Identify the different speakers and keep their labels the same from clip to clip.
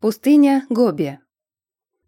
Speaker 1: Пустыня Гоби.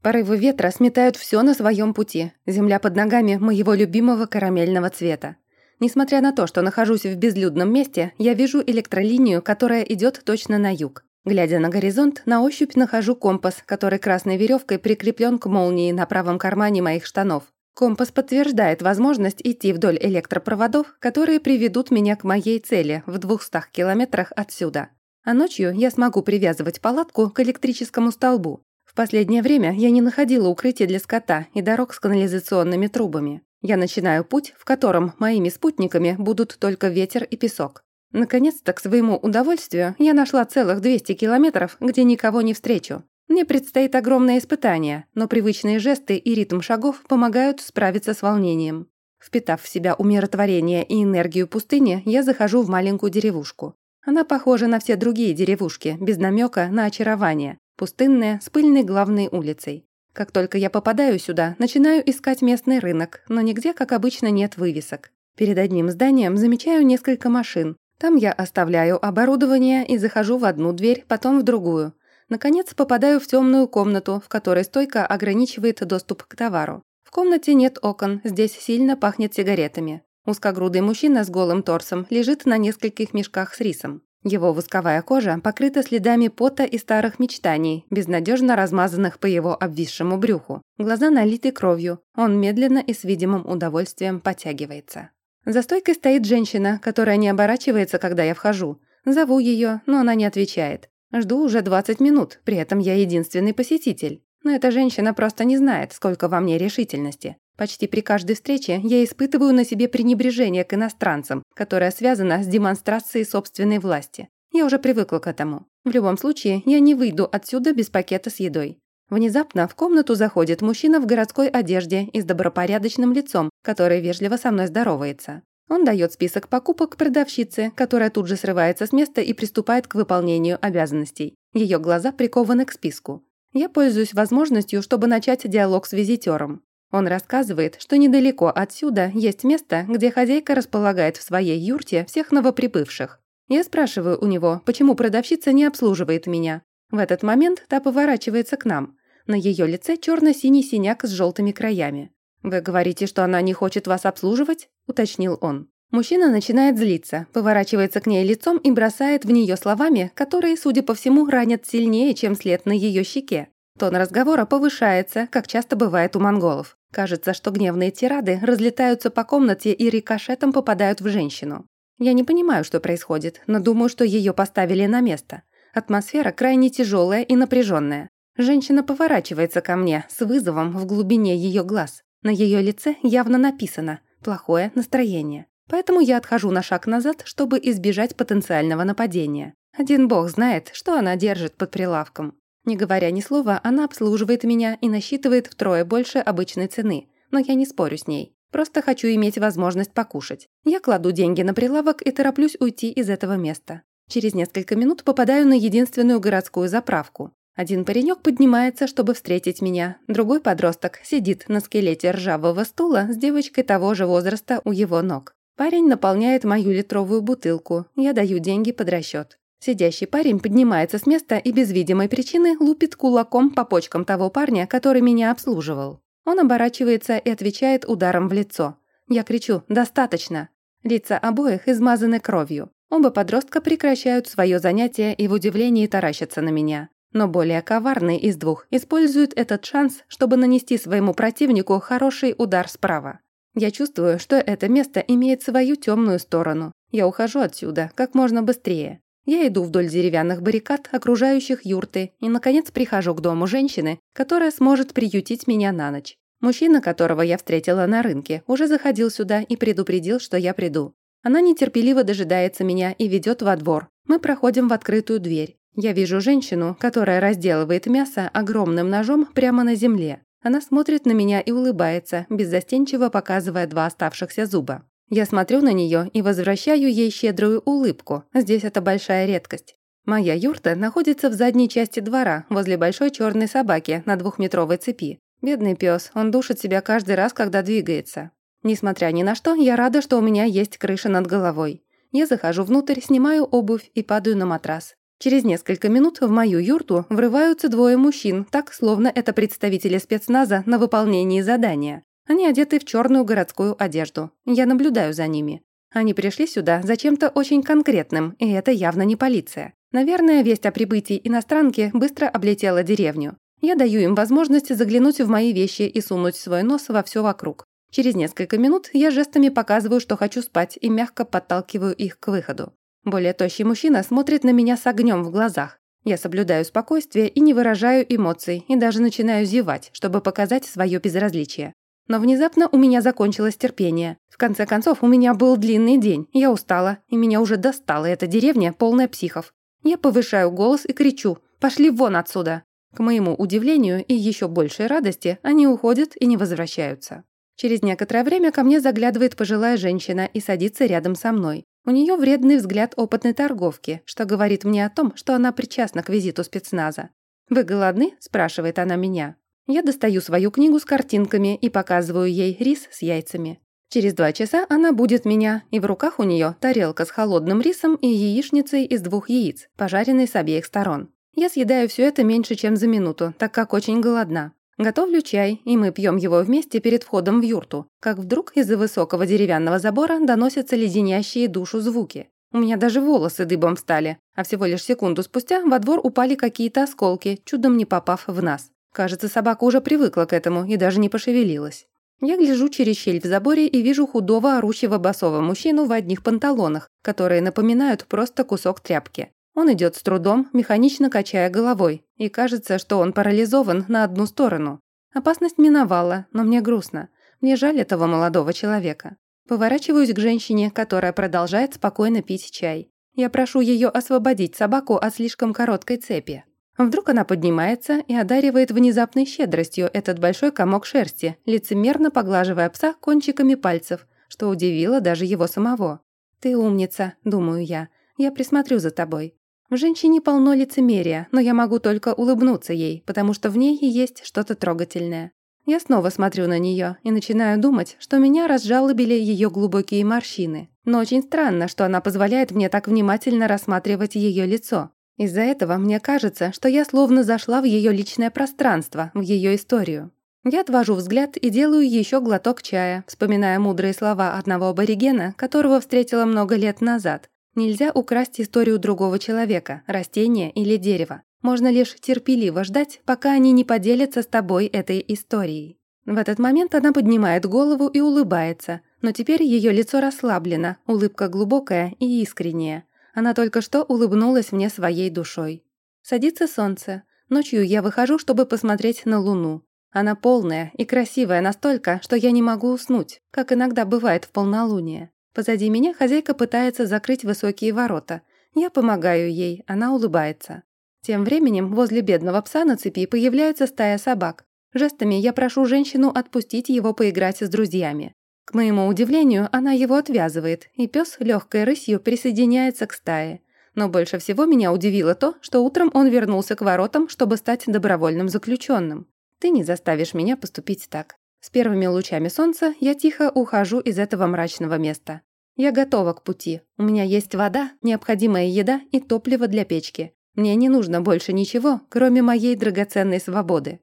Speaker 1: Порывы ветра сметают все на своем пути. Земля под ногами моего любимого карамельного цвета. Несмотря на то, что нахожусь в безлюдном месте, я вижу электролинию, которая идет точно на юг. Глядя на горизонт, на ощупь нахожу компас, который красной веревкой прикреплен к молнии на правом кармане моих штанов. Компас подтверждает возможность идти вдоль электропроводов, которые приведут меня к моей цели в 200 километрах отсюда. А ночью я смогу привязывать палатку к электрическому столбу. В последнее время я не находила укрытия для скота и дорог с канализационными трубами. Я начинаю путь, в котором моими спутниками будут только ветер и песок. Наконец-то, к своему удовольствию, я нашла целых 200 километров, где никого не встречу. Мне предстоит огромное испытание, но привычные жесты и ритм шагов помогают справиться с волнением. Впитав в себя умиротворение и энергию пустыни, я захожу в маленькую деревушку. Она похожа на все другие деревушки, без намека на очарование, пустынная, с пыльной главной улицей. Как только я попадаю сюда, начинаю искать местный рынок, но нигде, как обычно, нет вывесок. Перед одним зданием замечаю несколько машин. Там я оставляю оборудование и захожу в одну дверь, потом в другую. Наконец попадаю в темную комнату, в которой стойка ограничивает доступ к товару. В комнате нет окон, здесь сильно пахнет сигаретами. Узкогрудый мужчина с голым торсом лежит на нескольких мешках с рисом. Его восковая кожа покрыта следами пота и старых мечтаний, безнадежно размазанных по его обвисшему брюху. Глаза налиты кровью. Он медленно и с видимым удовольствием потягивается. За стойкой стоит женщина, которая не оборачивается, когда я вхожу. Зову ее, но она не отвечает. Жду уже 20 минут, при этом я единственный посетитель. Но эта женщина просто не знает, сколько во мне решительности. Почти при каждой встрече я испытываю на себе пренебрежение к иностранцам, которое связано с демонстрацией собственной власти. Я уже привыкла к этому. В любом случае, я не выйду отсюда без пакета с едой. Внезапно в комнату заходит мужчина в городской одежде и с добропорядочным лицом, который вежливо со мной здоровается. Он дает список покупок продавщице, которая тут же срывается с места и приступает к выполнению обязанностей. Ее глаза прикованы к списку. Я пользуюсь возможностью, чтобы начать диалог с визитером. Он рассказывает, что недалеко отсюда есть место, где хозяйка располагает в своей юрте всех новоприбывших. Я спрашиваю у него, почему продавщица не обслуживает меня. В этот момент та поворачивается к нам. На ее лице черно-синий синяк с желтыми краями. «Вы говорите, что она не хочет вас обслуживать?» – уточнил он. Мужчина начинает злиться, поворачивается к ней лицом и бросает в нее словами, которые, судя по всему, ранят сильнее, чем след на ее щеке. Тон разговора повышается, как часто бывает у монголов. Кажется, что гневные тирады разлетаются по комнате и рикошетом попадают в женщину. Я не понимаю, что происходит, но думаю, что ее поставили на место. Атмосфера крайне тяжелая и напряженная. Женщина поворачивается ко мне с вызовом в глубине ее глаз. На ее лице явно написано «плохое настроение». Поэтому я отхожу на шаг назад, чтобы избежать потенциального нападения. Один бог знает, что она держит под прилавком. Не говоря ни слова, она обслуживает меня и насчитывает втрое больше обычной цены, но я не спорю с ней. Просто хочу иметь возможность покушать. Я кладу деньги на прилавок и тороплюсь уйти из этого места. Через несколько минут попадаю на единственную городскую заправку. Один паренек поднимается, чтобы встретить меня. Другой подросток сидит на скелете ржавого стула с девочкой того же возраста у его ног. Парень наполняет мою литровую бутылку. Я даю деньги под расчет. Сидящий парень поднимается с места и без видимой причины лупит кулаком по почкам того парня, который меня обслуживал. Он оборачивается и отвечает ударом в лицо. Я кричу «Достаточно!». Лица обоих измазаны кровью. Оба подростка прекращают свое занятие и в удивлении таращатся на меня. Но более коварный из двух использует этот шанс, чтобы нанести своему противнику хороший удар справа. Я чувствую, что это место имеет свою темную сторону. Я ухожу отсюда как можно быстрее. Я иду вдоль деревянных баррикад, окружающих юрты, и, наконец, прихожу к дому женщины, которая сможет приютить меня на ночь. Мужчина, которого я встретила на рынке, уже заходил сюда и предупредил, что я приду. Она нетерпеливо дожидается меня и ведет во двор. Мы проходим в открытую дверь. Я вижу женщину, которая разделывает мясо огромным ножом прямо на земле. Она смотрит на меня и улыбается, беззастенчиво показывая два оставшихся зуба. Я смотрю на нее и возвращаю ей щедрую улыбку. Здесь это большая редкость. Моя юрта находится в задней части двора, возле большой черной собаки на двухметровой цепи. Бедный пес, он душит себя каждый раз, когда двигается. Несмотря ни на что, я рада, что у меня есть крыша над головой. Я захожу внутрь, снимаю обувь и падаю на матрас. Через несколько минут в мою юрту врываются двое мужчин, так, словно это представители спецназа на выполнении задания. Они одеты в черную городскую одежду. Я наблюдаю за ними. Они пришли сюда за чем-то очень конкретным, и это явно не полиция. Наверное, весть о прибытии иностранки быстро облетела деревню. Я даю им возможность заглянуть в мои вещи и сунуть свой нос во все вокруг. Через несколько минут я жестами показываю, что хочу спать, и мягко подталкиваю их к выходу. Более тощий мужчина смотрит на меня с огнем в глазах. Я соблюдаю спокойствие и не выражаю эмоций, и даже начинаю зевать, чтобы показать свое безразличие. Но внезапно у меня закончилось терпение. В конце концов, у меня был длинный день, я устала, и меня уже достала эта деревня, полная психов. Я повышаю голос и кричу «Пошли вон отсюда!». К моему удивлению и еще большей радости, они уходят и не возвращаются. Через некоторое время ко мне заглядывает пожилая женщина и садится рядом со мной. У нее вредный взгляд опытной торговки, что говорит мне о том, что она причастна к визиту спецназа. «Вы голодны?» – спрашивает она меня. Я достаю свою книгу с картинками и показываю ей рис с яйцами. Через два часа она будет меня, и в руках у нее тарелка с холодным рисом и яичницей из двух яиц, пожаренной с обеих сторон. Я съедаю все это меньше, чем за минуту, так как очень голодна. Готовлю чай, и мы пьем его вместе перед входом в юрту, как вдруг из-за высокого деревянного забора доносятся леденящие душу звуки. У меня даже волосы дыбом встали, а всего лишь секунду спустя во двор упали какие-то осколки, чудом не попав в нас. Кажется, собака уже привыкла к этому и даже не пошевелилась. Я гляжу через щель в заборе и вижу худого, орущего басового мужчину в одних панталонах, которые напоминают просто кусок тряпки. Он идет с трудом, механично качая головой, и кажется, что он парализован на одну сторону. Опасность миновала, но мне грустно. Мне жаль этого молодого человека. Поворачиваюсь к женщине, которая продолжает спокойно пить чай. Я прошу ее освободить собаку от слишком короткой цепи. Вдруг она поднимается и одаривает внезапной щедростью этот большой комок шерсти, лицемерно поглаживая пса кончиками пальцев, что удивило даже его самого. «Ты умница», — думаю я, — «я присмотрю за тобой». В женщине полно лицемерия, но я могу только улыбнуться ей, потому что в ней есть что-то трогательное. Я снова смотрю на нее и начинаю думать, что меня разжалобили ее глубокие морщины. Но очень странно, что она позволяет мне так внимательно рассматривать ее лицо. Из-за этого мне кажется, что я словно зашла в ее личное пространство, в ее историю. Я отвожу взгляд и делаю еще глоток чая, вспоминая мудрые слова одного аборигена, которого встретила много лет назад, Нельзя украсть историю другого человека, растения или дерева. Можно лишь терпеливо ждать, пока они не поделятся с тобой этой историей. В этот момент она поднимает голову и улыбается, но теперь ее лицо расслаблено, улыбка глубокая и искренняя. Она только что улыбнулась мне своей душой. Садится солнце. Ночью я выхожу, чтобы посмотреть на луну. Она полная и красивая настолько, что я не могу уснуть, как иногда бывает в полнолуние. Позади меня хозяйка пытается закрыть высокие ворота. Я помогаю ей, она улыбается. Тем временем возле бедного пса на цепи появляется стая собак. Жестами я прошу женщину отпустить его поиграть с друзьями. К моему удивлению, она его отвязывает, и пес легкой рысью присоединяется к стае. Но больше всего меня удивило то, что утром он вернулся к воротам, чтобы стать добровольным заключенным. Ты не заставишь меня поступить так. С первыми лучами солнца я тихо ухожу из этого мрачного места. Я готова к пути. У меня есть вода, необходимая еда и топливо для печки. Мне не нужно больше ничего, кроме моей драгоценной свободы.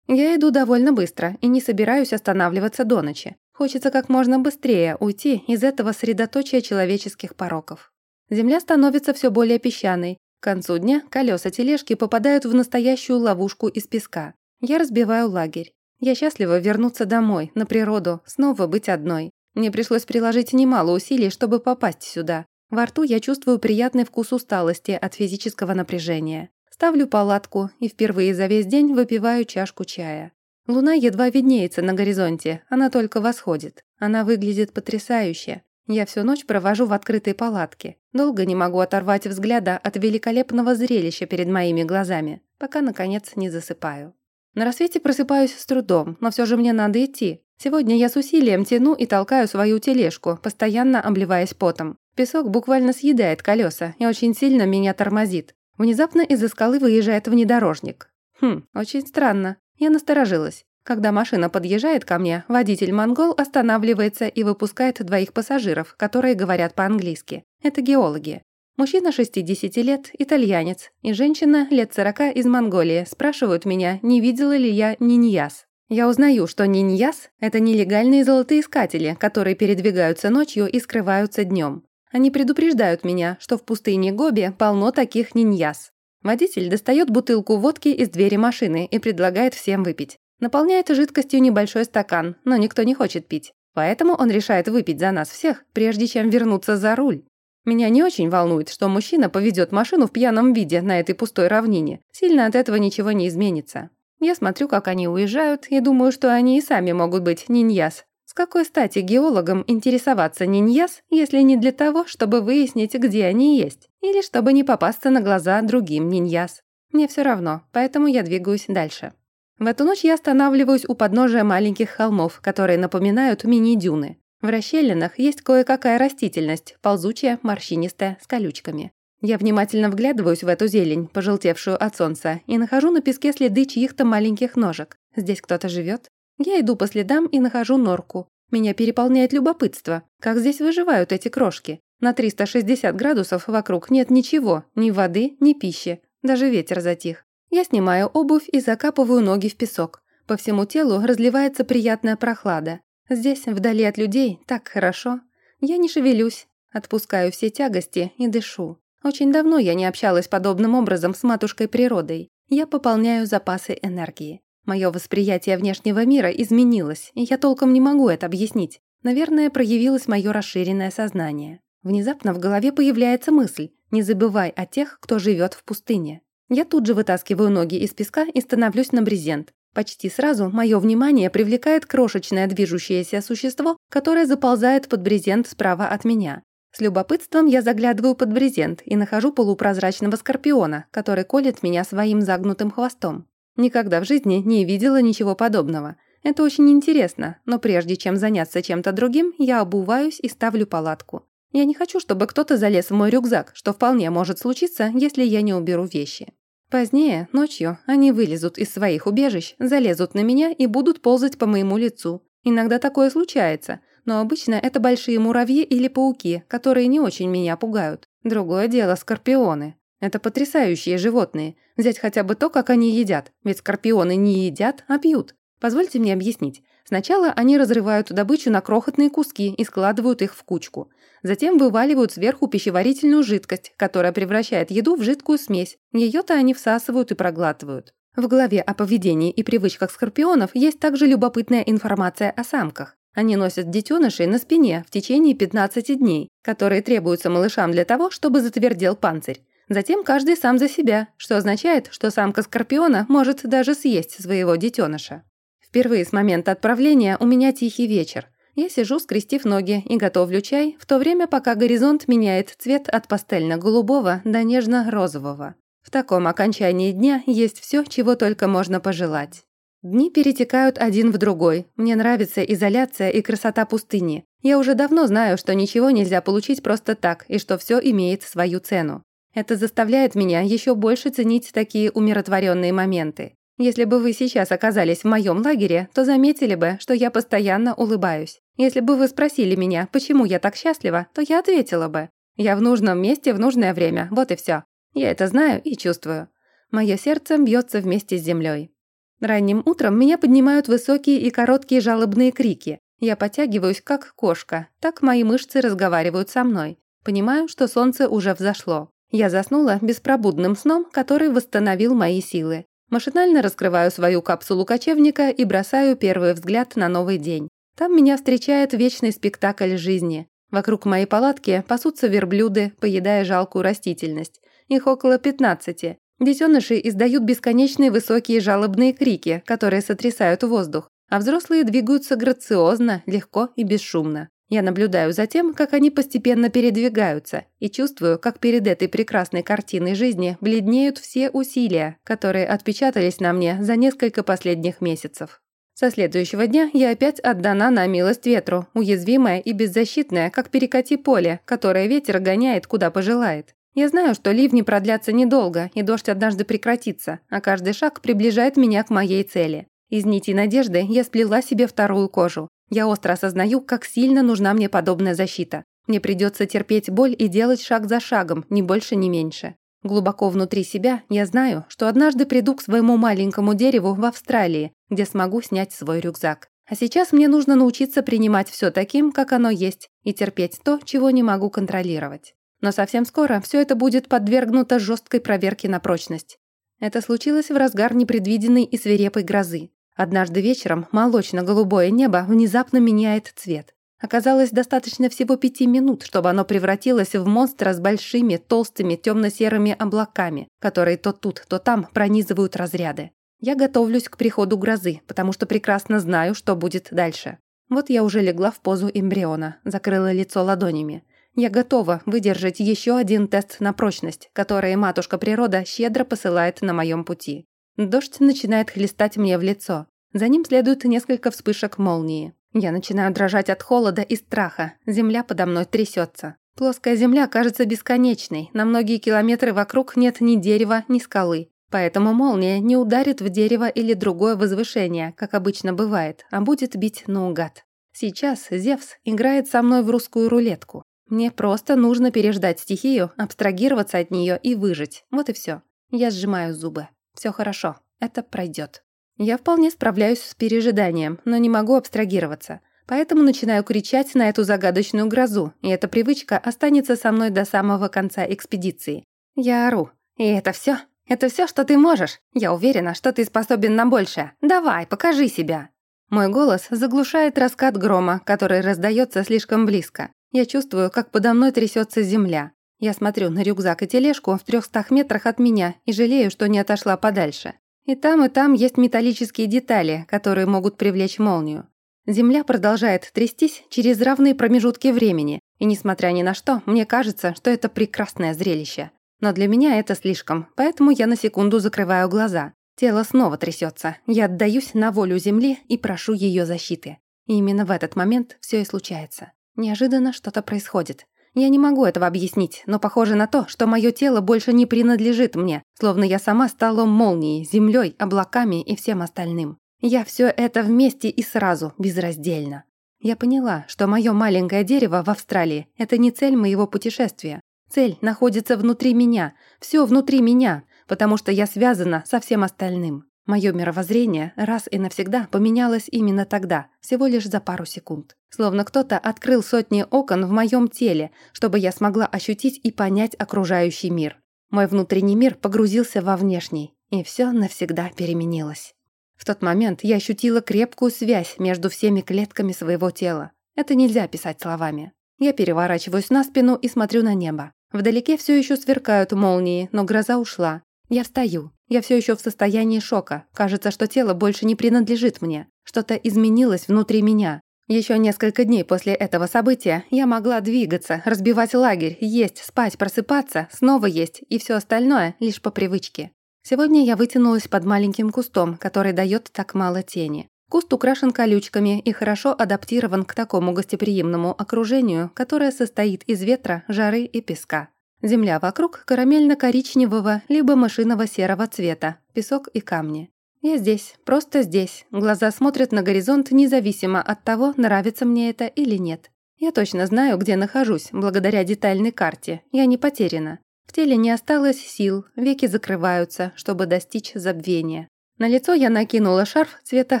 Speaker 1: Я иду довольно быстро и не собираюсь останавливаться до ночи. Хочется как можно быстрее уйти из этого средоточия человеческих пороков. Земля становится все более песчаной. К концу дня колеса тележки попадают в настоящую ловушку из песка. Я разбиваю лагерь. Я счастлива вернуться домой, на природу, снова быть одной. Мне пришлось приложить немало усилий, чтобы попасть сюда. Во рту я чувствую приятный вкус усталости от физического напряжения. Ставлю палатку и впервые за весь день выпиваю чашку чая. Луна едва виднеется на горизонте, она только восходит. Она выглядит потрясающе. Я всю ночь провожу в открытой палатке. Долго не могу оторвать взгляда от великолепного зрелища перед моими глазами, пока, наконец, не засыпаю. На рассвете просыпаюсь с трудом, но все же мне надо идти. Сегодня я с усилием тяну и толкаю свою тележку, постоянно обливаясь потом. Песок буквально съедает колеса и очень сильно меня тормозит. Внезапно из-за скалы выезжает внедорожник. Хм, очень странно. Я насторожилась. Когда машина подъезжает ко мне, водитель-монгол останавливается и выпускает двоих пассажиров, которые говорят по-английски. Это геологи. Мужчина 60 лет, итальянец, и женщина лет 40 из Монголии спрашивают меня, не видела ли я ниньяс. Я узнаю, что ниньяс – это нелегальные золотоискатели, которые передвигаются ночью и скрываются днем. Они предупреждают меня, что в пустыне Гоби полно таких ниньяс. Водитель достает бутылку водки из двери машины и предлагает всем выпить. Наполняет жидкостью небольшой стакан, но никто не хочет пить. Поэтому он решает выпить за нас всех, прежде чем вернуться за руль. Меня не очень волнует, что мужчина поведет машину в пьяном виде на этой пустой равнине. Сильно от этого ничего не изменится. Я смотрю, как они уезжают, и думаю, что они и сами могут быть ниньяс. С какой стати геологам интересоваться ниньяс, если не для того, чтобы выяснить, где они есть, или чтобы не попасться на глаза другим ниньяс? Мне все равно, поэтому я двигаюсь дальше. В эту ночь я останавливаюсь у подножия маленьких холмов, которые напоминают мини-дюны. В расщелинах есть кое-какая растительность, ползучая, морщинистая, с колючками. Я внимательно вглядываюсь в эту зелень, пожелтевшую от солнца, и нахожу на песке следы чьих-то маленьких ножек. Здесь кто-то живет? Я иду по следам и нахожу норку. Меня переполняет любопытство. Как здесь выживают эти крошки? На 360 градусов вокруг нет ничего, ни воды, ни пищи. Даже ветер затих. Я снимаю обувь и закапываю ноги в песок. По всему телу разливается приятная прохлада. Здесь, вдали от людей, так хорошо. Я не шевелюсь, отпускаю все тягости и дышу. Очень давно я не общалась подобным образом с матушкой природой. Я пополняю запасы энергии. Мое восприятие внешнего мира изменилось, и я толком не могу это объяснить. Наверное, проявилось мое расширенное сознание. Внезапно в голове появляется мысль «Не забывай о тех, кто живет в пустыне». Я тут же вытаскиваю ноги из песка и становлюсь на брезент. Почти сразу мое внимание привлекает крошечное движущееся существо, которое заползает под брезент справа от меня. С любопытством я заглядываю под брезент и нахожу полупрозрачного скорпиона, который колет меня своим загнутым хвостом. Никогда в жизни не видела ничего подобного. Это очень интересно, но прежде чем заняться чем-то другим, я обуваюсь и ставлю палатку. Я не хочу, чтобы кто-то залез в мой рюкзак, что вполне может случиться, если я не уберу вещи. Позднее, ночью, они вылезут из своих убежищ, залезут на меня и будут ползать по моему лицу. Иногда такое случается, но обычно это большие муравьи или пауки, которые не очень меня пугают. Другое дело скорпионы. Это потрясающие животные. Взять хотя бы то, как они едят. Ведь скорпионы не едят, а пьют. Позвольте мне объяснить. Сначала они разрывают добычу на крохотные куски и складывают их в кучку. Затем вываливают сверху пищеварительную жидкость, которая превращает еду в жидкую смесь. Ее-то они всасывают и проглатывают. В главе о поведении и привычках скорпионов есть также любопытная информация о самках. Они носят детенышей на спине в течение 15 дней, которые требуются малышам для того, чтобы затвердел панцирь. Затем каждый сам за себя, что означает, что самка скорпиона может даже съесть своего детеныша. Впервые с момента отправления у меня тихий вечер. Я сижу, скрестив ноги, и готовлю чай, в то время, пока горизонт меняет цвет от пастельно-голубого до нежно-розового. В таком окончании дня есть все, чего только можно пожелать. Дни перетекают один в другой. Мне нравится изоляция и красота пустыни. Я уже давно знаю, что ничего нельзя получить просто так, и что все имеет свою цену. Это заставляет меня еще больше ценить такие умиротворенные моменты. Если бы вы сейчас оказались в моем лагере, то заметили бы, что я постоянно улыбаюсь. Если бы вы спросили меня, почему я так счастлива, то я ответила бы. Я в нужном месте в нужное время, вот и все. Я это знаю и чувствую. Мое сердце бьется вместе с землей. Ранним утром меня поднимают высокие и короткие жалобные крики. Я потягиваюсь, как кошка. Так мои мышцы разговаривают со мной. Понимаю, что солнце уже взошло. Я заснула беспробудным сном, который восстановил мои силы. Машинально раскрываю свою капсулу кочевника и бросаю первый взгляд на новый день. Там меня встречает вечный спектакль жизни. Вокруг моей палатки пасутся верблюды, поедая жалкую растительность. Их около 15. Детеныши издают бесконечные высокие жалобные крики, которые сотрясают воздух, а взрослые двигаются грациозно, легко и бесшумно. Я наблюдаю за тем, как они постепенно передвигаются, и чувствую, как перед этой прекрасной картиной жизни бледнеют все усилия, которые отпечатались на мне за несколько последних месяцев. Со следующего дня я опять отдана на милость ветру, уязвимая и беззащитная, как перекати поле, которое ветер гоняет, куда пожелает. Я знаю, что ливни продлятся недолго, и дождь однажды прекратится, а каждый шаг приближает меня к моей цели. Из нити надежды я сплела себе вторую кожу, я остро осознаю, как сильно нужна мне подобная защита. Мне придется терпеть боль и делать шаг за шагом, ни больше, ни меньше. Глубоко внутри себя я знаю, что однажды приду к своему маленькому дереву в Австралии, где смогу снять свой рюкзак. А сейчас мне нужно научиться принимать все таким, как оно есть, и терпеть то, чего не могу контролировать. Но совсем скоро все это будет подвергнуто жесткой проверке на прочность. Это случилось в разгар непредвиденной и свирепой грозы. Однажды вечером молочно-голубое небо внезапно меняет цвет. Оказалось, достаточно всего пяти минут, чтобы оно превратилось в монстра с большими, толстыми, темно-серыми облаками, которые то тут, то там пронизывают разряды. Я готовлюсь к приходу грозы, потому что прекрасно знаю, что будет дальше. Вот я уже легла в позу эмбриона, закрыла лицо ладонями. Я готова выдержать еще один тест на прочность, который матушка природа щедро посылает на моем пути. Дождь начинает хлестать мне в лицо. За ним следует несколько вспышек молнии. Я начинаю дрожать от холода и страха. Земля подо мной трясется. Плоская земля кажется бесконечной. На многие километры вокруг нет ни дерева, ни скалы. Поэтому молния не ударит в дерево или другое возвышение, как обычно бывает, а будет бить наугад. Сейчас Зевс играет со мной в русскую рулетку. Мне просто нужно переждать стихию, абстрагироваться от нее и выжить. Вот и все. Я сжимаю зубы. Все хорошо, это пройдет. Я вполне справляюсь с пережиданием, но не могу абстрагироваться. Поэтому начинаю кричать на эту загадочную грозу, и эта привычка останется со мной до самого конца экспедиции. Я ору. И это все? Это все, что ты можешь? Я уверена, что ты способен на большее. Давай, покажи себя. Мой голос заглушает раскат грома, который раздается слишком близко. Я чувствую, как подо мной трясется земля. Я смотрю на рюкзак и тележку в трехстах метрах от меня и жалею, что не отошла подальше. И там, и там есть металлические детали, которые могут привлечь молнию. Земля продолжает трястись через равные промежутки времени, и несмотря ни на что, мне кажется, что это прекрасное зрелище. Но для меня это слишком, поэтому я на секунду закрываю глаза. Тело снова трясется. Я отдаюсь на волю земли и прошу ее защиты. И именно в этот момент все и случается. Неожиданно что-то происходит. Я не могу этого объяснить, но похоже на то, что мое тело больше не принадлежит мне, словно я сама стала молнией, землей, облаками и всем остальным. Я все это вместе и сразу, безраздельно. Я поняла, что мое маленькое дерево в Австралии – это не цель моего путешествия. Цель находится внутри меня, все внутри меня, потому что я связана со всем остальным. Мое мировоззрение раз и навсегда поменялось именно тогда, всего лишь за пару секунд. Словно кто-то открыл сотни окон в моем теле, чтобы я смогла ощутить и понять окружающий мир. Мой внутренний мир погрузился во внешний, и все навсегда переменилось. В тот момент я ощутила крепкую связь между всеми клетками своего тела. Это нельзя описать словами. Я переворачиваюсь на спину и смотрю на небо. Вдалеке все еще сверкают молнии, но гроза ушла. Я встаю. Я все еще в состоянии шока. Кажется, что тело больше не принадлежит мне. Что-то изменилось внутри меня. Еще несколько дней после этого события я могла двигаться, разбивать лагерь, есть, спать, просыпаться, снова есть и все остальное лишь по привычке. Сегодня я вытянулась под маленьким кустом, который дает так мало тени. Куст украшен колючками и хорошо адаптирован к такому гостеприимному окружению, которое состоит из ветра, жары и песка. Земля вокруг карамельно-коричневого либо мышиного-серого цвета, песок и камни. Я здесь, просто здесь. Глаза смотрят на горизонт независимо от того, нравится мне это или нет. Я точно знаю, где нахожусь, благодаря детальной карте. Я не потеряна. В теле не осталось сил, веки закрываются, чтобы достичь забвения. На лицо я накинула шарф цвета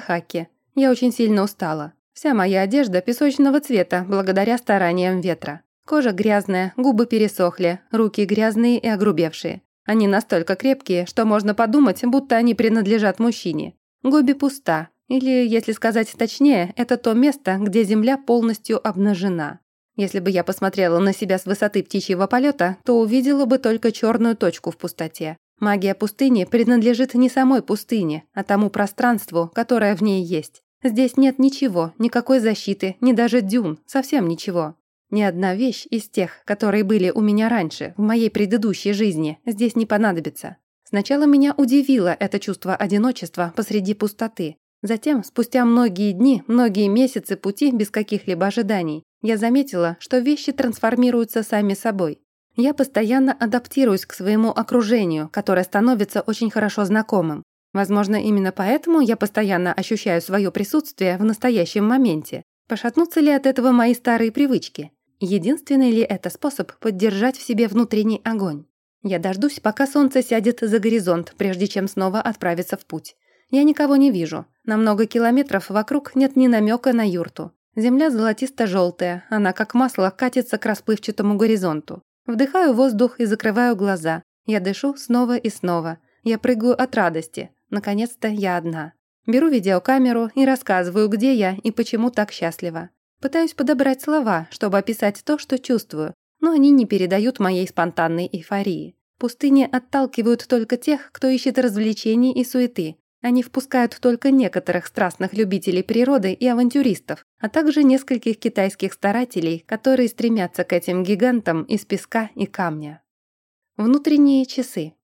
Speaker 1: хаки. Я очень сильно устала. Вся моя одежда песочного цвета, благодаря стараниям ветра. Кожа грязная, губы пересохли, руки грязные и огрубевшие. Они настолько крепкие, что можно подумать, будто они принадлежат мужчине. Гоби пуста, или, если сказать точнее, это то место, где земля полностью обнажена. Если бы я посмотрела на себя с высоты птичьего полета, то увидела бы только черную точку в пустоте. Магия пустыни принадлежит не самой пустыне, а тому пространству, которое в ней есть. Здесь нет ничего, никакой защиты, ни даже дюн, совсем ничего. Ни одна вещь из тех, которые были у меня раньше, в моей предыдущей жизни, здесь не понадобится. Сначала меня удивило это чувство одиночества посреди пустоты. Затем, спустя многие дни, многие месяцы пути без каких-либо ожиданий, я заметила, что вещи трансформируются сами собой. Я постоянно адаптируюсь к своему окружению, которое становится очень хорошо знакомым. Возможно, именно поэтому я постоянно ощущаю свое присутствие в настоящем моменте. Пошатнутся ли от этого мои старые привычки? Единственный ли это способ поддержать в себе внутренний огонь? Я дождусь, пока солнце сядет за горизонт, прежде чем снова отправиться в путь. Я никого не вижу. На много километров вокруг нет ни намека на юрту. Земля золотисто-желтая, она как масло катится к расплывчатому горизонту. Вдыхаю воздух и закрываю глаза. Я дышу снова и снова. Я прыгаю от радости. Наконец-то я одна. Беру видеокамеру и рассказываю, где я и почему так счастлива. Пытаюсь подобрать слова, чтобы описать то, что чувствую, но они не передают моей спонтанной эйфории. Пустыни отталкивают только тех, кто ищет развлечений и суеты. Они впускают только некоторых страстных любителей природы и авантюристов, а также нескольких китайских старателей, которые стремятся к этим гигантам из песка и камня. Внутренние часы.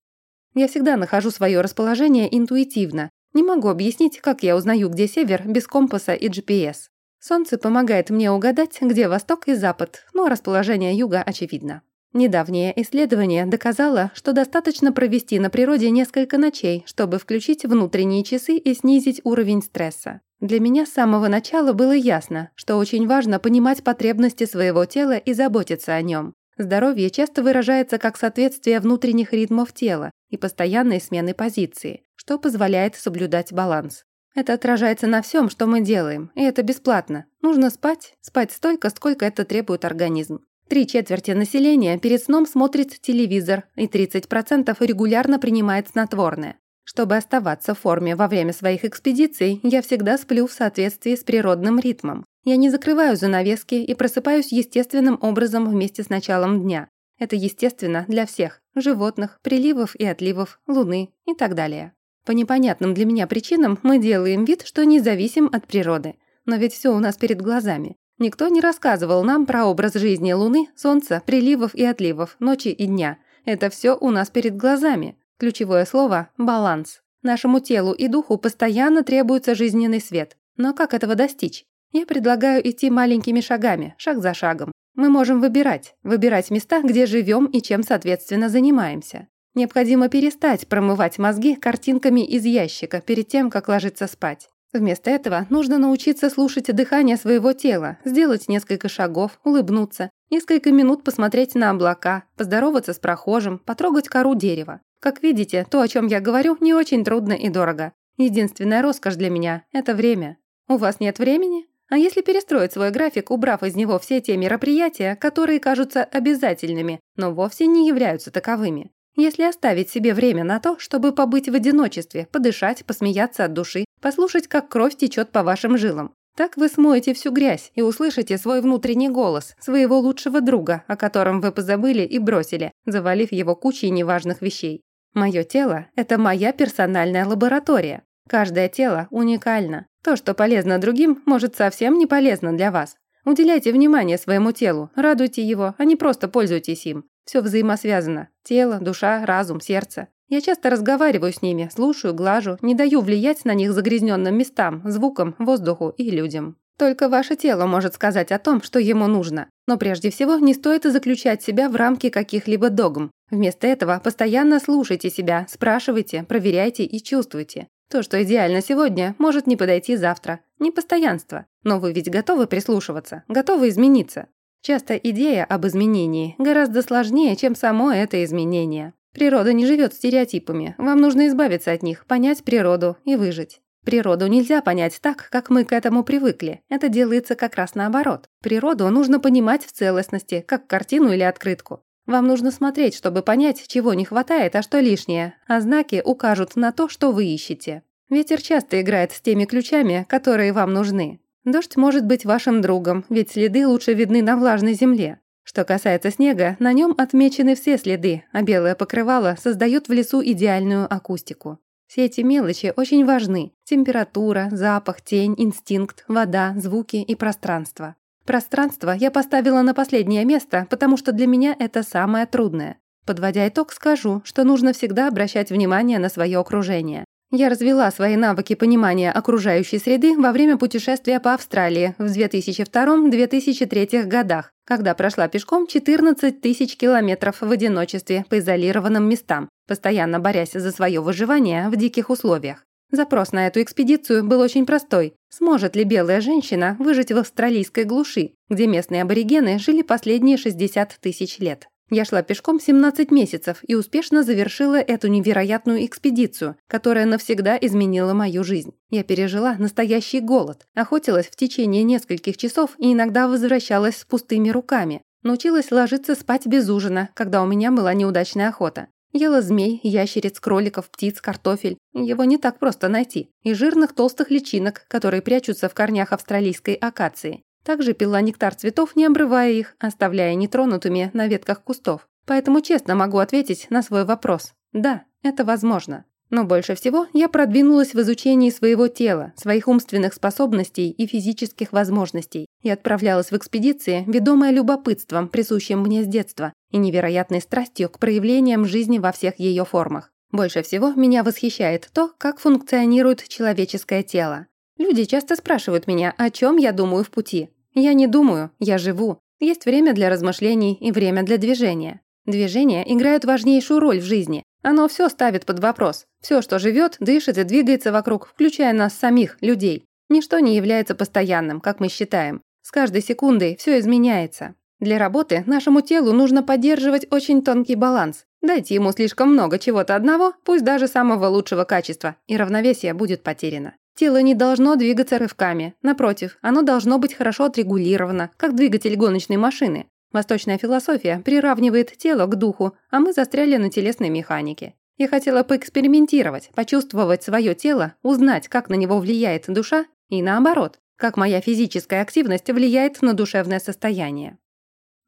Speaker 1: Я всегда нахожу свое расположение интуитивно. Не могу объяснить, как я узнаю, где север, без компаса и GPS. Солнце помогает мне угадать, где восток и запад, но расположение юга очевидно. Недавнее исследование доказало, что достаточно провести на природе несколько ночей, чтобы включить внутренние часы и снизить уровень стресса. Для меня с самого начала было ясно, что очень важно понимать потребности своего тела и заботиться о нем. Здоровье часто выражается как соответствие внутренних ритмов тела и постоянной смены позиции, что позволяет соблюдать баланс. Это отражается на всем, что мы делаем, и это бесплатно. Нужно спать, спать столько, сколько это требует организм. Три четверти населения перед сном смотрит телевизор, и 30% регулярно принимает снотворное. Чтобы оставаться в форме во время своих экспедиций, я всегда сплю в соответствии с природным ритмом. Я не закрываю занавески и просыпаюсь естественным образом вместе с началом дня. Это естественно для всех – животных, приливов и отливов, луны и так далее. По непонятным для меня причинам мы делаем вид, что не зависим от природы. Но ведь все у нас перед глазами. Никто не рассказывал нам про образ жизни Луны, Солнца, приливов и отливов, ночи и дня. Это все у нас перед глазами. Ключевое слово – баланс. Нашему телу и духу постоянно требуется жизненный свет. Но как этого достичь? Я предлагаю идти маленькими шагами, шаг за шагом. Мы можем выбирать, выбирать места, где живем и чем, соответственно, занимаемся. Необходимо перестать промывать мозги картинками из ящика перед тем, как ложиться спать. Вместо этого нужно научиться слушать дыхание своего тела, сделать несколько шагов, улыбнуться, несколько минут посмотреть на облака, поздороваться с прохожим, потрогать кору дерева. Как видите, то, о чем я говорю, не очень трудно и дорого. Единственная роскошь для меня – это время. У вас нет времени? А если перестроить свой график, убрав из него все те мероприятия, которые кажутся обязательными, но вовсе не являются таковыми? Если оставить себе время на то, чтобы побыть в одиночестве, подышать, посмеяться от души, послушать, как кровь течет по вашим жилам, так вы смоете всю грязь и услышите свой внутренний голос, своего лучшего друга, о котором вы позабыли и бросили, завалив его кучей неважных вещей. Мое тело – это моя персональная лаборатория. Каждое тело уникально. То, что полезно другим, может совсем не полезно для вас. Уделяйте внимание своему телу, радуйте его, а не просто пользуйтесь им. Все взаимосвязано. Тело, душа, разум, сердце. Я часто разговариваю с ними, слушаю, глажу, не даю влиять на них загрязненным местам, звукам, воздуху и людям. Только ваше тело может сказать о том, что ему нужно. Но прежде всего не стоит заключать себя в рамки каких-либо догм. Вместо этого постоянно слушайте себя, спрашивайте, проверяйте и чувствуйте. То, что идеально сегодня, может не подойти завтра. Не постоянство. Но вы ведь готовы прислушиваться, готовы измениться. Часто идея об изменении гораздо сложнее, чем само это изменение. Природа не живет стереотипами, вам нужно избавиться от них, понять природу и выжить. Природу нельзя понять так, как мы к этому привыкли. Это делается как раз наоборот. Природу нужно понимать в целостности, как картину или открытку. Вам нужно смотреть, чтобы понять, чего не хватает, а что лишнее, а знаки укажут на то, что вы ищете. Ветер часто играет с теми ключами, которые вам нужны. Дождь может быть вашим другом, ведь следы лучше видны на влажной земле. Что касается снега, на нем отмечены все следы, а белое покрывало создает в лесу идеальную акустику. Все эти мелочи очень важны. Температура, запах, тень, инстинкт, вода, звуки и пространство. Пространство я поставила на последнее место, потому что для меня это самое трудное. Подводя итог, скажу, что нужно всегда обращать внимание на свое окружение. Я развела свои навыки понимания окружающей среды во время путешествия по Австралии в 2002-2003 годах, когда прошла пешком 14 тысяч километров в одиночестве по изолированным местам, постоянно борясь за свое выживание в диких условиях. Запрос на эту экспедицию был очень простой. Сможет ли белая женщина выжить в австралийской глуши, где местные аборигены жили последние 60 тысяч лет? Я шла пешком 17 месяцев и успешно завершила эту невероятную экспедицию, которая навсегда изменила мою жизнь. Я пережила настоящий голод, охотилась в течение нескольких часов и иногда возвращалась с пустыми руками. Научилась ложиться спать без ужина, когда у меня была неудачная охота. Ела змей, ящериц, кроликов, птиц, картофель. Его не так просто найти. И жирных толстых личинок, которые прячутся в корнях австралийской акации. Также пила нектар цветов, не обрывая их, оставляя нетронутыми на ветках кустов. Поэтому честно могу ответить на свой вопрос. Да, это возможно. Но больше всего я продвинулась в изучении своего тела, своих умственных способностей и физических возможностей и отправлялась в экспедиции, ведомая любопытством, присущим мне с детства, и невероятной страстью к проявлениям жизни во всех ее формах. Больше всего меня восхищает то, как функционирует человеческое тело. Люди часто спрашивают меня, о чем я думаю в пути. Я не думаю, я живу. Есть время для размышлений и время для движения. Движения играют важнейшую роль в жизни. Оно все ставит под вопрос. Все, что живет, дышит и двигается вокруг, включая нас самих, людей. Ничто не является постоянным, как мы считаем. С каждой секундой все изменяется. Для работы нашему телу нужно поддерживать очень тонкий баланс. Дайте ему слишком много чего-то одного, пусть даже самого лучшего качества, и равновесие будет потеряно. Тело не должно двигаться рывками. Напротив, оно должно быть хорошо отрегулировано, как двигатель гоночной машины. Восточная философия приравнивает тело к духу, а мы застряли на телесной механике. Я хотела поэкспериментировать, почувствовать свое тело, узнать, как на него влияет душа, и наоборот, как моя физическая активность влияет на душевное состояние.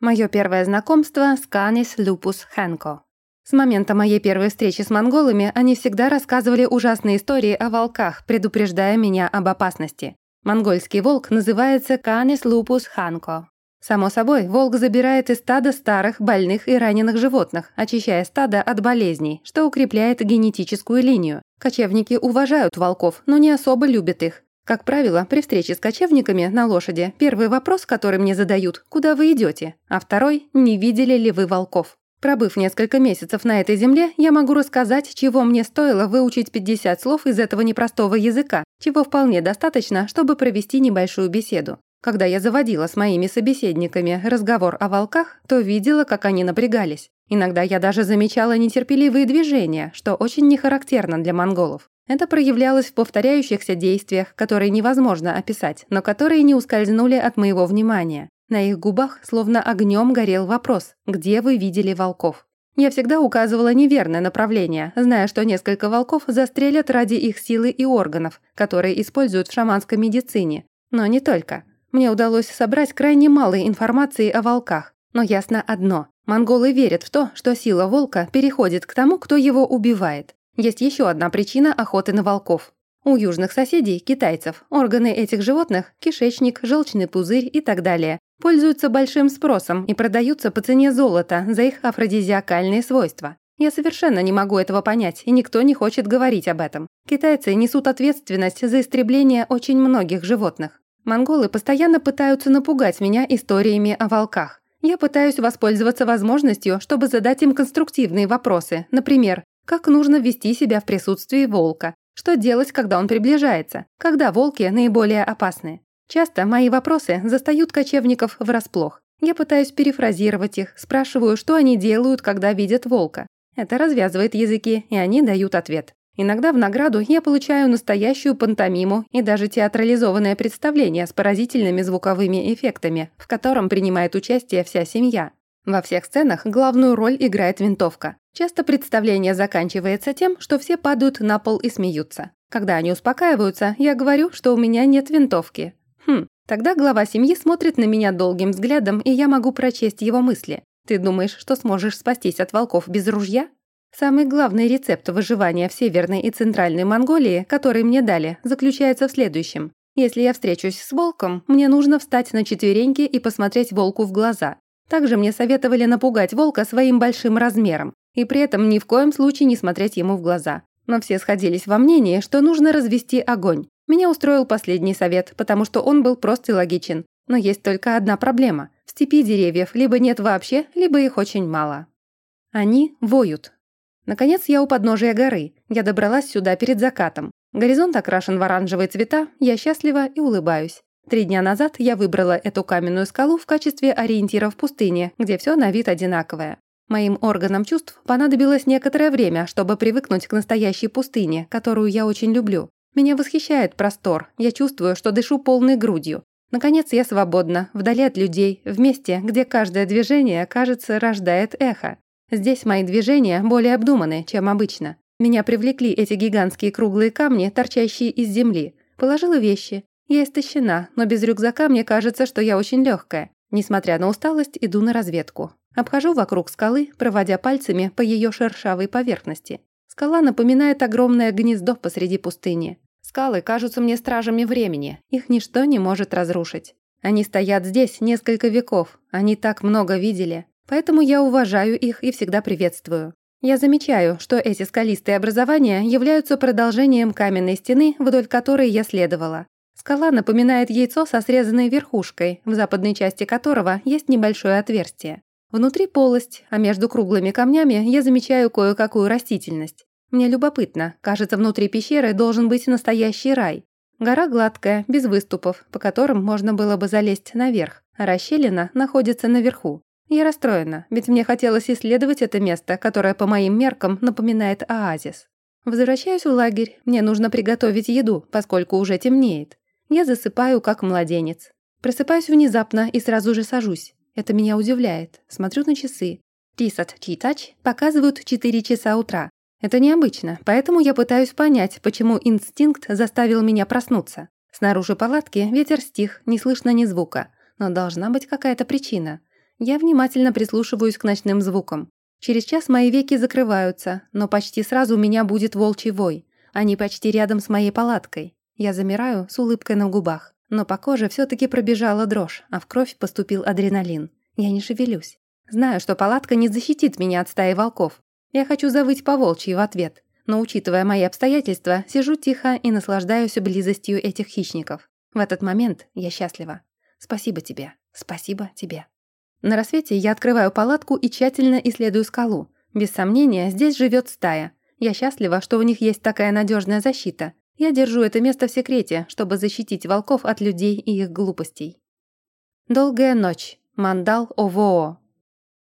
Speaker 1: Мое первое знакомство с Канис Лупус Хэнко. С момента моей первой встречи с монголами они всегда рассказывали ужасные истории о волках, предупреждая меня об опасности. Монгольский волк называется Canis lupus hanko. Само собой, волк забирает из стада старых, больных и раненых животных, очищая стадо от болезней, что укрепляет генетическую линию. Кочевники уважают волков, но не особо любят их. Как правило, при встрече с кочевниками на лошади первый вопрос, который мне задают – куда вы идете, а второй – не видели ли вы волков. Пробыв несколько месяцев на этой земле, я могу рассказать, чего мне стоило выучить 50 слов из этого непростого языка, чего вполне достаточно, чтобы провести небольшую беседу. Когда я заводила с моими собеседниками разговор о волках, то видела, как они напрягались. Иногда я даже замечала нетерпеливые движения, что очень не характерно для монголов. Это проявлялось в повторяющихся действиях, которые невозможно описать, но которые не ускользнули от моего внимания. На их губах словно огнем горел вопрос «Где вы видели волков?». Я всегда указывала неверное направление, зная, что несколько волков застрелят ради их силы и органов, которые используют в шаманской медицине. Но не только. Мне удалось собрать крайне мало информации о волках. Но ясно одно. Монголы верят в то, что сила волка переходит к тому, кто его убивает. Есть еще одна причина охоты на волков. У южных соседей, китайцев, органы этих животных – кишечник, желчный пузырь и так далее – пользуются большим спросом и продаются по цене золота за их афродизиакальные свойства. Я совершенно не могу этого понять, и никто не хочет говорить об этом. Китайцы несут ответственность за истребление очень многих животных. Монголы постоянно пытаются напугать меня историями о волках. Я пытаюсь воспользоваться возможностью, чтобы задать им конструктивные вопросы. Например, как нужно вести себя в присутствии волка, что делать, когда он приближается? Когда волки наиболее опасны? Часто мои вопросы застают кочевников врасплох. Я пытаюсь перефразировать их, спрашиваю, что они делают, когда видят волка. Это развязывает языки, и они дают ответ. Иногда в награду я получаю настоящую пантомиму и даже театрализованное представление с поразительными звуковыми эффектами, в котором принимает участие вся семья. Во всех сценах главную роль играет винтовка. Часто представление заканчивается тем, что все падают на пол и смеются. Когда они успокаиваются, я говорю, что у меня нет винтовки. Хм, тогда глава семьи смотрит на меня долгим взглядом, и я могу прочесть его мысли. Ты думаешь, что сможешь спастись от волков без ружья? Самый главный рецепт выживания в Северной и Центральной Монголии, который мне дали, заключается в следующем. Если я встречусь с волком, мне нужно встать на четвереньки и посмотреть волку в глаза. Также мне советовали напугать волка своим большим размером и при этом ни в коем случае не смотреть ему в глаза. Но все сходились во мнении, что нужно развести огонь. Меня устроил последний совет, потому что он был прост и логичен. Но есть только одна проблема. В степи деревьев либо нет вообще, либо их очень мало. Они воют. Наконец я у подножия горы. Я добралась сюда перед закатом. Горизонт окрашен в оранжевые цвета, я счастлива и улыбаюсь. Три дня назад я выбрала эту каменную скалу в качестве ориентира в пустыне, где все на вид одинаковое. Моим органам чувств понадобилось некоторое время, чтобы привыкнуть к настоящей пустыне, которую я очень люблю. Меня восхищает простор, я чувствую, что дышу полной грудью. Наконец я свободна, вдали от людей, в месте, где каждое движение, кажется, рождает эхо. Здесь мои движения более обдуманы, чем обычно. Меня привлекли эти гигантские круглые камни, торчащие из земли. Положила вещи. Я истощена, но без рюкзака мне кажется, что я очень легкая. Несмотря на усталость, иду на разведку. Обхожу вокруг скалы, проводя пальцами по ее шершавой поверхности. Скала напоминает огромное гнездо посреди пустыни. Скалы кажутся мне стражами времени, их ничто не может разрушить. Они стоят здесь несколько веков, они так много видели, поэтому я уважаю их и всегда приветствую. Я замечаю, что эти скалистые образования являются продолжением каменной стены, вдоль которой я следовала. Скала напоминает яйцо со срезанной верхушкой, в западной части которого есть небольшое отверстие. Внутри полость, а между круглыми камнями я замечаю кое-какую растительность. Мне любопытно, кажется, внутри пещеры должен быть настоящий рай. Гора гладкая, без выступов, по которым можно было бы залезть наверх, а расщелина находится наверху. Я расстроена, ведь мне хотелось исследовать это место, которое по моим меркам напоминает оазис. Возвращаюсь в лагерь, мне нужно приготовить еду, поскольку уже темнеет. Я засыпаю, как младенец. Просыпаюсь внезапно и сразу же сажусь. Это меня удивляет. Смотрю на часы. Тисат Читач показывают 4 часа утра. Это необычно, поэтому я пытаюсь понять, почему инстинкт заставил меня проснуться. Снаружи палатки ветер стих, не слышно ни звука. Но должна быть какая-то причина. Я внимательно прислушиваюсь к ночным звукам. Через час мои веки закрываются, но почти сразу у меня будет волчий вой. Они почти рядом с моей палаткой. Я замираю с улыбкой на губах. Но по коже все таки пробежала дрожь, а в кровь поступил адреналин. Я не шевелюсь. Знаю, что палатка не защитит меня от стаи волков. Я хочу завыть по волчьи в ответ. Но, учитывая мои обстоятельства, сижу тихо и наслаждаюсь близостью этих хищников. В этот момент я счастлива. Спасибо тебе. Спасибо тебе. На рассвете я открываю палатку и тщательно исследую скалу. Без сомнения, здесь живет стая. Я счастлива, что у них есть такая надежная защита. Я держу это место в секрете, чтобы защитить волков от людей и их глупостей. Долгая ночь. Мандал ОВО.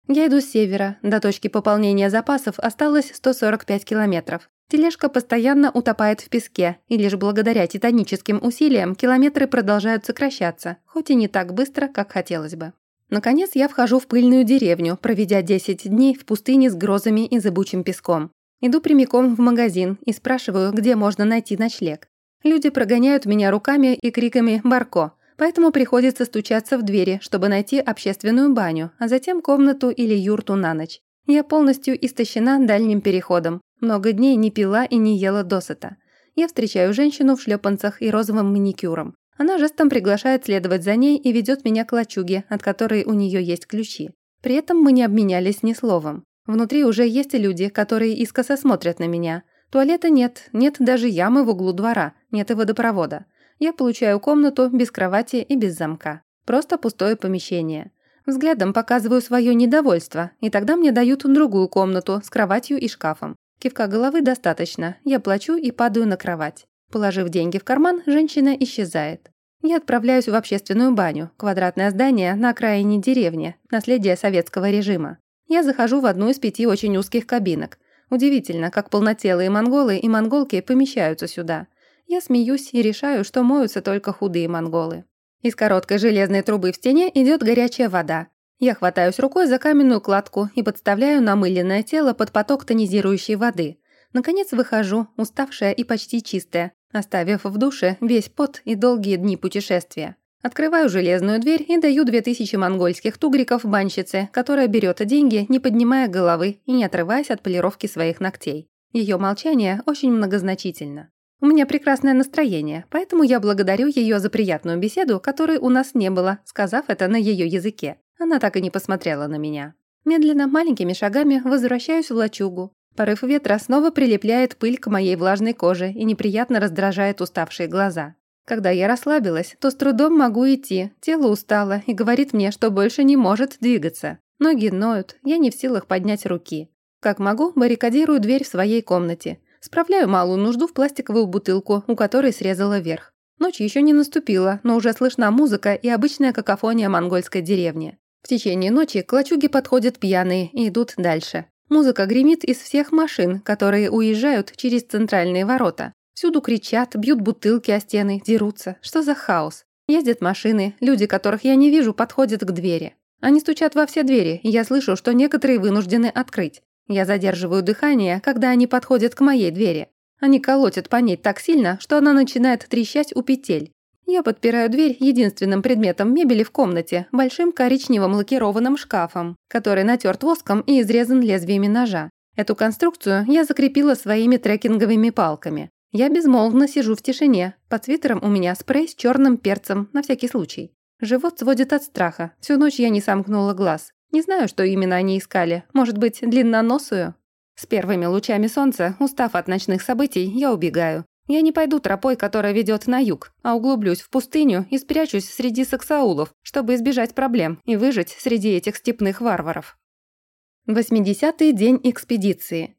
Speaker 1: Я иду с севера. До точки пополнения запасов осталось 145 километров. Тележка постоянно утопает в песке, и лишь благодаря титаническим усилиям километры продолжают сокращаться, хоть и не так быстро, как хотелось бы. Наконец я вхожу в пыльную деревню, проведя 10 дней в пустыне с грозами и зыбучим песком. Иду прямиком в магазин и спрашиваю, где можно найти ночлег. Люди прогоняют меня руками и криками «Барко», поэтому приходится стучаться в двери, чтобы найти общественную баню, а затем комнату или юрту на ночь. Я полностью истощена дальним переходом. Много дней не пила и не ела досыта. Я встречаю женщину в шлепанцах и розовым маникюром. Она жестом приглашает следовать за ней и ведет меня к лачуге, от которой у нее есть ключи. При этом мы не обменялись ни словом. Внутри уже есть люди, которые искоса смотрят на меня. Туалета нет, нет даже ямы в углу двора, нет и водопровода. Я получаю комнату без кровати и без замка. Просто пустое помещение. Взглядом показываю свое недовольство, и тогда мне дают другую комнату с кроватью и шкафом. Кивка головы достаточно, я плачу и падаю на кровать. Положив деньги в карман, женщина исчезает. Я отправляюсь в общественную баню, квадратное здание на окраине деревни, наследие советского режима. Я захожу в одну из пяти очень узких кабинок. Удивительно, как полнотелые монголы и монголки помещаются сюда. Я смеюсь и решаю, что моются только худые монголы. Из короткой железной трубы в стене идет горячая вода. Я хватаюсь рукой за каменную кладку и подставляю намыленное тело под поток тонизирующей воды. Наконец выхожу, уставшая и почти чистая, оставив в душе весь пот и долгие дни путешествия. Открываю железную дверь и даю две тысячи монгольских тугриков банщице, которая берет деньги, не поднимая головы и не отрываясь от полировки своих ногтей. Ее молчание очень многозначительно. У меня прекрасное настроение, поэтому я благодарю ее за приятную беседу, которой у нас не было, сказав это на ее языке. Она так и не посмотрела на меня. Медленно, маленькими шагами возвращаюсь в лачугу. Порыв ветра снова прилепляет пыль к моей влажной коже и неприятно раздражает уставшие глаза. Когда я расслабилась, то с трудом могу идти, тело устало и говорит мне, что больше не может двигаться. Ноги ноют, я не в силах поднять руки. Как могу, баррикадирую дверь в своей комнате. Справляю малую нужду в пластиковую бутылку, у которой срезала верх. Ночь еще не наступила, но уже слышна музыка и обычная какофония монгольской деревни. В течение ночи к лачуге подходят пьяные и идут дальше. Музыка гремит из всех машин, которые уезжают через центральные ворота. Всюду кричат, бьют бутылки о стены, дерутся. Что за хаос? Ездят машины, люди, которых я не вижу, подходят к двери. Они стучат во все двери, и я слышу, что некоторые вынуждены открыть. Я задерживаю дыхание, когда они подходят к моей двери. Они колотят по ней так сильно, что она начинает трещать у петель. Я подпираю дверь единственным предметом мебели в комнате, большим коричневым лакированным шкафом, который натерт воском и изрезан лезвиями ножа. Эту конструкцию я закрепила своими трекинговыми палками. Я безмолвно сижу в тишине. Под свитером у меня спрей с черным перцем, на всякий случай. Живот сводит от страха. Всю ночь я не сомкнула глаз. Не знаю, что именно они искали. Может быть, длинноносую? С первыми лучами солнца, устав от ночных событий, я убегаю. Я не пойду тропой, которая ведет на юг, а углублюсь в пустыню и спрячусь среди саксаулов, чтобы избежать проблем и выжить среди этих степных варваров. 80-й день экспедиции.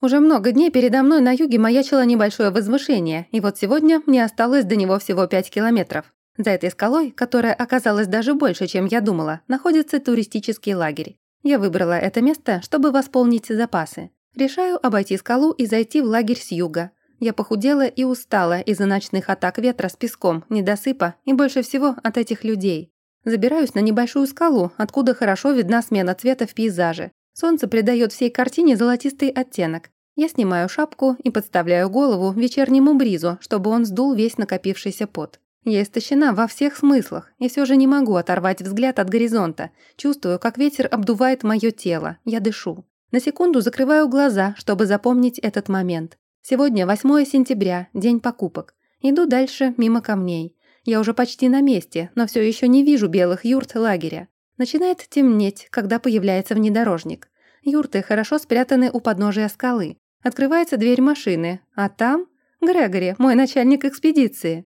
Speaker 1: Уже много дней передо мной на юге маячило небольшое возвышение, и вот сегодня мне осталось до него всего 5 километров. За этой скалой, которая оказалась даже больше, чем я думала, находится туристический лагерь. Я выбрала это место, чтобы восполнить запасы. Решаю обойти скалу и зайти в лагерь с юга. Я похудела и устала из-за ночных атак ветра с песком, недосыпа и больше всего от этих людей. Забираюсь на небольшую скалу, откуда хорошо видна смена цвета в пейзаже. Солнце придает всей картине золотистый оттенок. Я снимаю шапку и подставляю голову вечернему бризу, чтобы он сдул весь накопившийся пот. Я истощена во всех смыслах, и все же не могу оторвать взгляд от горизонта. Чувствую, как ветер обдувает мое тело. Я дышу. На секунду закрываю глаза, чтобы запомнить этот момент. Сегодня 8 сентября, день покупок. Иду дальше, мимо камней. Я уже почти на месте, но все еще не вижу белых юрт лагеря. Начинает темнеть, когда появляется внедорожник. Юрты хорошо спрятаны у подножия скалы. Открывается дверь машины, а там Грегори, мой начальник экспедиции.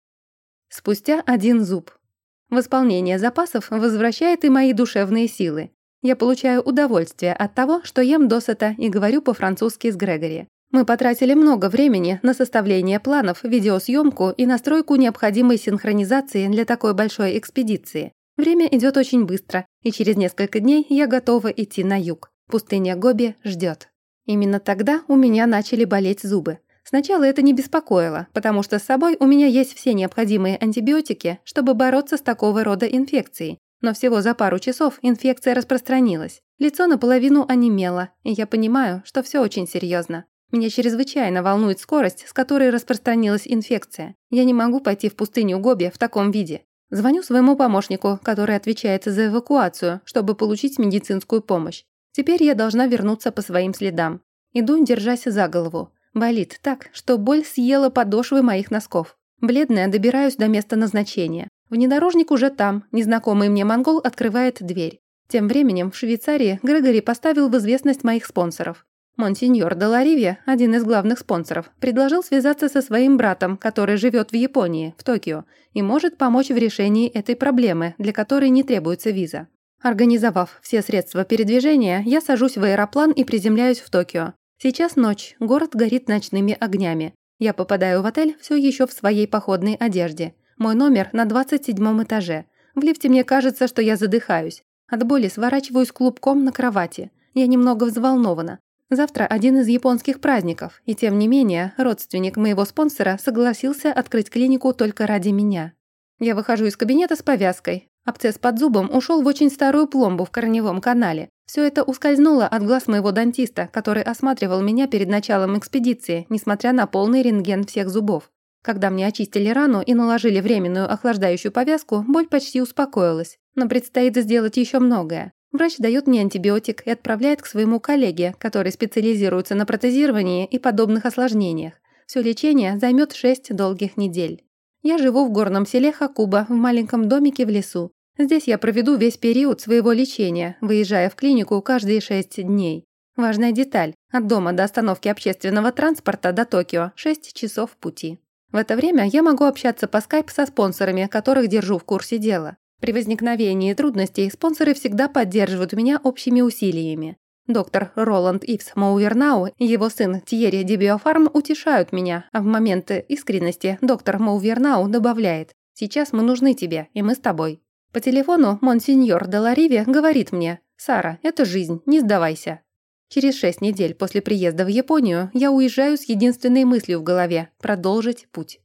Speaker 1: Спустя один зуб. Восполнение запасов возвращает и мои душевные силы. Я получаю удовольствие от того, что ем досыта и говорю по-французски с Грегори. Мы потратили много времени на составление планов, видеосъемку и настройку необходимой синхронизации для такой большой экспедиции. Время идет очень быстро, и через несколько дней я готова идти на юг. Пустыня Гоби ждет. Именно тогда у меня начали болеть зубы. Сначала это не беспокоило, потому что с собой у меня есть все необходимые антибиотики, чтобы бороться с такого рода инфекцией, но всего за пару часов инфекция распространилась. Лицо наполовину онемело, и я понимаю, что все очень серьезно. Меня чрезвычайно волнует скорость, с которой распространилась инфекция. Я не могу пойти в пустыню Гоби в таком виде. Звоню своему помощнику, который отвечает за эвакуацию, чтобы получить медицинскую помощь. Теперь я должна вернуться по своим следам. Иду, держась за голову. Болит так, что боль съела подошвы моих носков. Бледная добираюсь до места назначения. Внедорожник уже там, незнакомый мне монгол открывает дверь. Тем временем в Швейцарии Грегори поставил в известность моих спонсоров. Монсеньор де Ларивия, один из главных спонсоров, предложил связаться со своим братом, который живет в Японии, в Токио, и может помочь в решении этой проблемы, для которой не требуется виза. Организовав все средства передвижения, я сажусь в аэроплан и приземляюсь в Токио. Сейчас ночь, город горит ночными огнями. Я попадаю в отель все еще в своей походной одежде. Мой номер на 27 этаже. В лифте мне кажется, что я задыхаюсь. От боли сворачиваюсь клубком на кровати. Я немного взволнована. Завтра один из японских праздников, и тем не менее, родственник моего спонсора согласился открыть клинику только ради меня. Я выхожу из кабинета с повязкой. Абцесс под зубом ушел в очень старую пломбу в корневом канале. Все это ускользнуло от глаз моего дантиста, который осматривал меня перед началом экспедиции, несмотря на полный рентген всех зубов. Когда мне очистили рану и наложили временную охлаждающую повязку, боль почти успокоилась. Но предстоит сделать еще многое. Врач дает мне антибиотик и отправляет к своему коллеге, который специализируется на протезировании и подобных осложнениях. Все лечение займет 6 долгих недель. Я живу в горном селе Хакуба, в маленьком домике в лесу. Здесь я проведу весь период своего лечения, выезжая в клинику каждые 6 дней. Важная деталь. От дома до остановки общественного транспорта до Токио 6 часов пути. В это время я могу общаться по скайп со спонсорами, которых держу в курсе дела. При возникновении трудностей спонсоры всегда поддерживают меня общими усилиями. Доктор Роланд Ивс Маувернау и его сын Тьерри Дебиофарм утешают меня, а в моменты искренности доктор Маувернау добавляет «Сейчас мы нужны тебе, и мы с тобой». По телефону монсеньор Делариве говорит мне «Сара, это жизнь, не сдавайся». Через шесть недель после приезда в Японию я уезжаю с единственной мыслью в голове – продолжить путь.